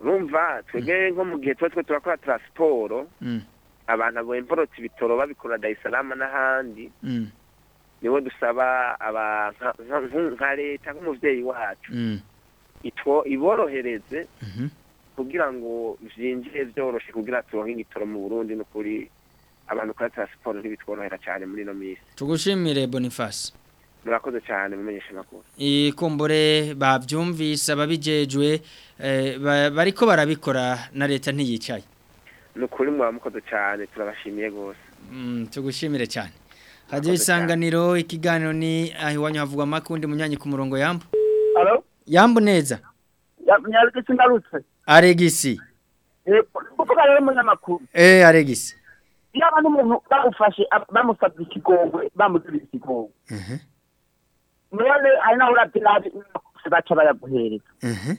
urumva twebwe nko mu gihe tuba twe turakora transport Mm. abantu abo imporoti ibitoro babikora Salaam n'ahandi Mm. nibo dusaba aba nka- leta nk'umuvyeyi wacu Mm. itwo iborohereze Mhm. Kugira ngo vyinjire vyoroshe kugira turonke igitoro mu Burundi n'ukuri abantu kora transport ntibitworohera cyane muri ino minsi. Tugushimire Boniface. Murakoze cyane mumenyesha makuru ikumbure babyumvise ababijejwe eh, ba- bariko barabikora na leta ntiyicaye. Ni ukuri mwaba mukoze cyane turabashimiye rwose. Mm, tugushimire cyane. Radio isanganiro ikiganiro ni aho iwanyu havugwa makundi munyanyi ku murongo yambu? Alo? yambu neza. Nyarutse aregisi. Kuvuga rero umunyamakuru eh aregisi. Iyo abantu umuntu bamufashe ab- bamusabye ikigongwe bamugirira ikigongwe Mhm. none hari naho uravye nabi baca bayaguhereza Mhm.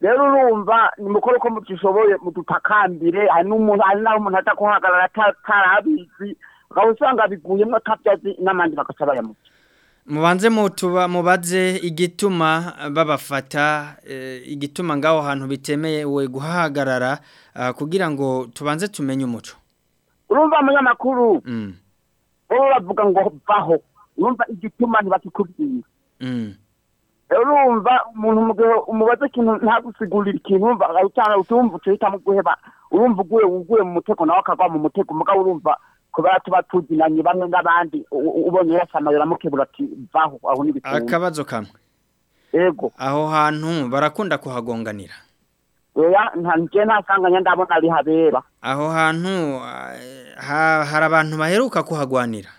rero urumva ni mukoro ko mutishoboye mudutakambire hari n'umuntu hari naho umuntu aza kuhagarara ata- atarabizi ukaba usanga biguyemwo akavyazi n'amandi bagaca bayamuca mubanze mutuba mubaze igituma babafata eh, igituma ngaho hantu bitemewe guhagarara ah, kugira ngo tubanze tumenye umuco urumva mm. bo bavuga ngo vaho urumva igituma ntibakikubwira Mm. urumva umuntu mu gihe umubaza ikintu ntagusigurira ikintu urumva utanga utumva utuhitamo guheba urumva uguye uguye mu mutego nawe akagwa mu mutego mugabo urumva kubera tuba tuzinanye bamwe n'abandi ubonye yasamayira mukebura ati vaho aho n'ibitunga akabazo kamwe? Yego. Aho hantu barakunda kuhagonganira? Oya nta nje ntasanganya ndabona ari habera. Aho hantu ha- hari abantu baheruka kuhagwanira?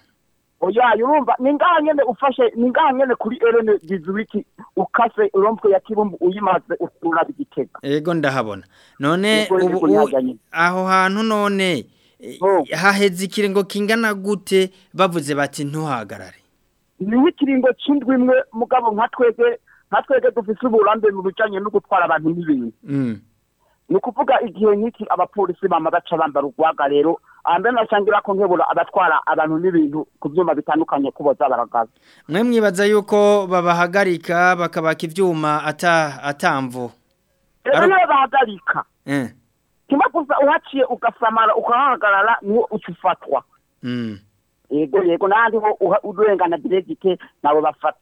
Oya urumva ni ngaha nyene ufashe ni ngaha nyene kuri erene dizuwiki ukase rompwe ya kibumbu uyimaze uraba igitega. Ego ndahabona. None ubu aho hantu none eh, haheze ikiringo kingana gute bavuze bati ntuhagarare. ni ho ikiringo c'indwi imwe mugabo nka twebwe nka twebwe dufise uburambe mu bijanye no gutwara abantu n'ibintu Mm. ni ukuvuga igihe nk'iki abapolisi bama baca bambara urwaga rero ambe nashangira ko nkebura abatwara abantu n'ibintu ku vyuma bitandukanye kuboza baragaza Mwe mwibaza yuko babahagarika bakabaka ivyuma ata atamvo. rero niyo bahagarika Eh. Kimwe gusa uhaciye ugasamara ukahagarara niwo uca ufatwa Mm. yego yego n'ahandi ho urengana diregite nabo bafata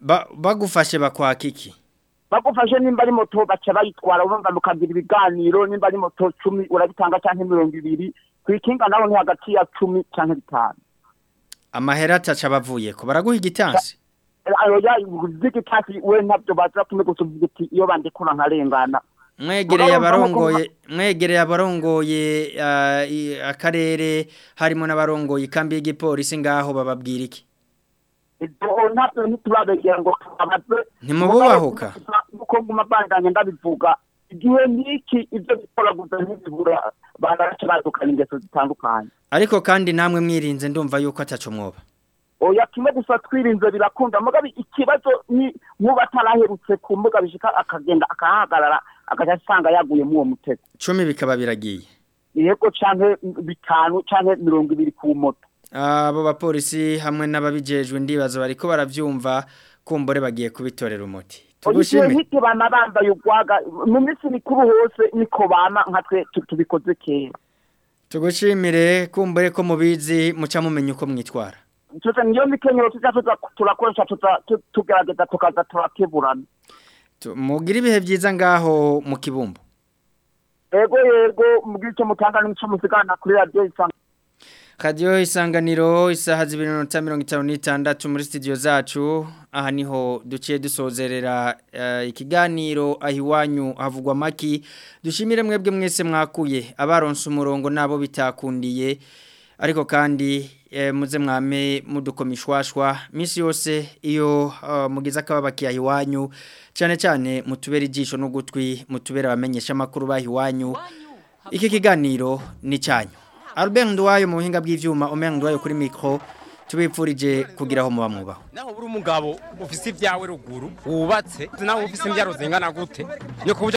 Ba, bagufashe bakwaka iki? bagufashe nimba ari moto baca bayitwara urumva mukagira ibiganiro nimba ari moto cumi urabitanga canke mirongo ibiri kwikinga naho ni hagati ya cumi canke bitanu Amahera ataca bavuye ko baraguha igitansi. ayo ya zigitasi we ntabyo baza kumwe gusa iyo bandikura nkarengana Mwegereye abarongoye mwegereye abarongoye ah, akarere harimo n'abarongoye ikambi y'igipolisi ngaho bababwira iki? ngo tubabaze Ntimububahuka. kuko nguma bandanye ndabivuga igihe niki ibyo bikora gusa ntibibura baraca badukana ingeso zitandukanye Ariko kandi namwe mwirinze ndumva yuko ataco mwoba. oya kimwe gusa twirinze birakunda mugabe ikibazo ni nkuba ataraherutse ku mbuga bishika akagenda akahagarara agaca asanga yaguye mu uwo mutego Cumi bikaba biragiye. yego canke bitanu canke mirongo ibiri ku moto Abo bapolisi hamwe n'ababijejwe ndibazo bariko baravyumva kumbore bagiye kubitorera umuti. Tugushime. nk'iki bama bambaye urwaga mu minsi mikuru hose niko bama nka twe tu- tubikoze kera Tugushimire kumbure ko mubizi muca mumenya uko mwitwara. tuza niyo mikenyero tuza turakoresha tugerageza tukaza turakeburana Mugira ibihe byiza ngaho mu kibumbu. yego yego mubwire icyo mutanga n'icyo musigana kuri radiyo isanga Radio isanganiro isaha zibiri n'umunota mirongo itanu n'itandatu muri studio zacu. Aha ni ho duciye dusozerera eh, ikiganiro aho iwanyu havugwa maki dushimire mwebwe mwese mwakuye. Abaronse umurongo nabo bitakundiye. Ariko kandi muze mwame mudukomishwashwa misi yose iyo uh, mugize akababakiye iwanyu cyane cyane mutubera ijisho n'ugutwi mutubera abamenyesha amakuru baho iwanyu. Iki kiganiro ni cyanyu. Albert Ndwayo mu buhinga bw'ivyuma Omer Ndwayo kuri micro tubipfurije kugira aho muba mubaho naho buri umugabo ufise ibyawe ruguru wubatse nawe ufise imbyaro zingana gute?